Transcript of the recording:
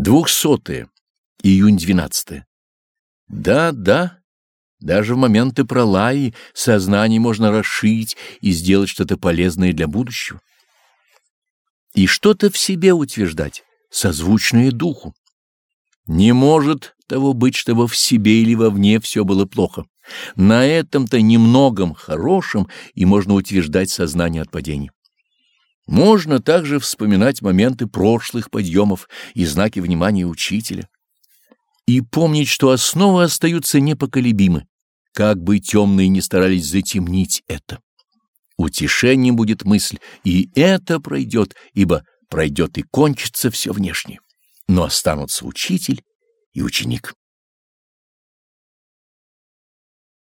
Двухсотое. Июнь 12. Да, да. Даже в моменты пролаи сознание можно расширить и сделать что-то полезное для будущего. И что-то в себе утверждать, созвучное духу. Не может того быть, чтобы в себе или вовне все было плохо. На этом-то немногом хорошем и можно утверждать сознание от падений. Можно также вспоминать моменты прошлых подъемов и знаки внимания учителя. И помнить, что основы остаются непоколебимы, как бы темные не старались затемнить это. Утешением будет мысль, и это пройдет, ибо пройдет и кончится все внешнее. Но останутся учитель и ученик.